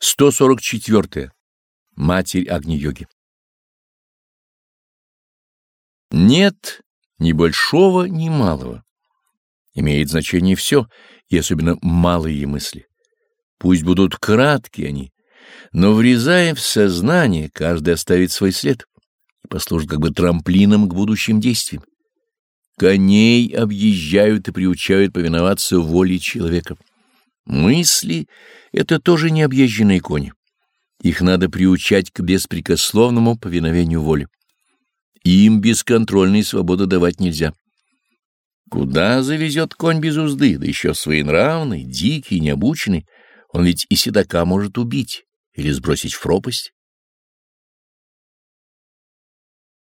144. Матерь Агни-йоги Нет ни большого, ни малого. Имеет значение все, и особенно малые мысли. Пусть будут краткие они, но, врезая в сознание, каждый оставит свой след и послужит как бы трамплином к будущим действиям. Коней объезжают и приучают повиноваться воле человека. Мысли — это тоже необъезженные кони. Их надо приучать к беспрекословному повиновению воли. Им бесконтрольной свободы давать нельзя. Куда завезет конь без узды, да еще своенравный, дикий, необученный, он ведь и седока может убить или сбросить в пропасть.